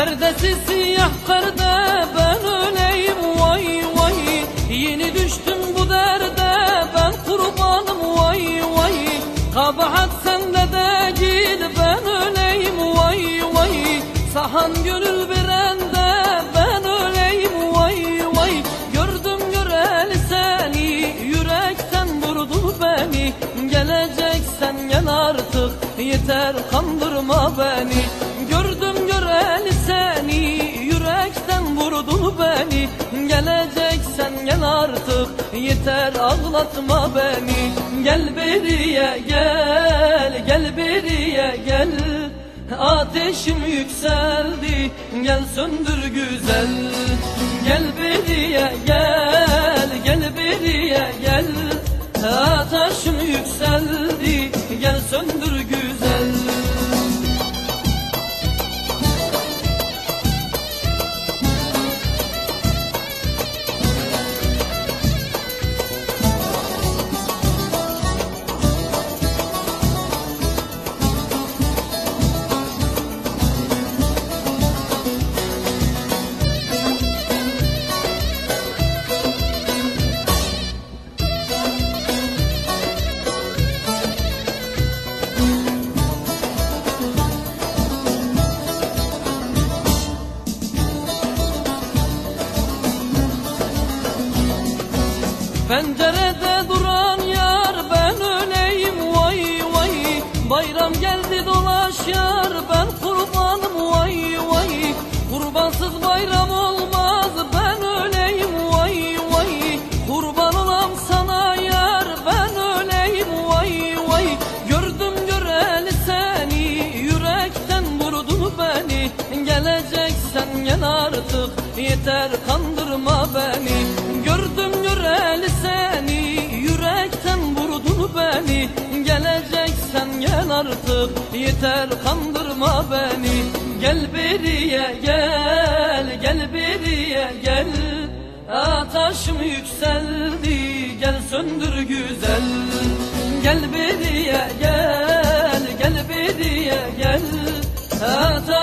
Deresi siyah karda ben öleyim vay vay. Yeni düştüm bu derde ben kurbanım vay vay. Kabahat sende değil ben öleyim vay vay. Sahan gönül verende ben öleyim vay vay. Gördüm göreli seni yürekten vurdu beni. Geleceksen gel artık yeter kandırma beni Geleceksen gel artık yeter ağlatma beni. Gel beriye gel gel beriye gel. Ateşim yükseldi gel söndür güzel. Gel beriye gel Pencerede duran yar ben öleyim vay vay. Bayram geldi dolaş yar ben kurbanım vay vay. Kurbansız bayram olmaz ben öleyim vay vay. Kurban olam sana yar ben öleyim vay vay. Gördüm göreli seni yürekten vurdu beni. Geleceksen gel artık yeter kandırma beni artık yeter kandırma beni. Gel beriye gel gel beriye gel. Ateşim yükseldi gel söndür güzel. Gel beriye gel gel beriye gel. Ateş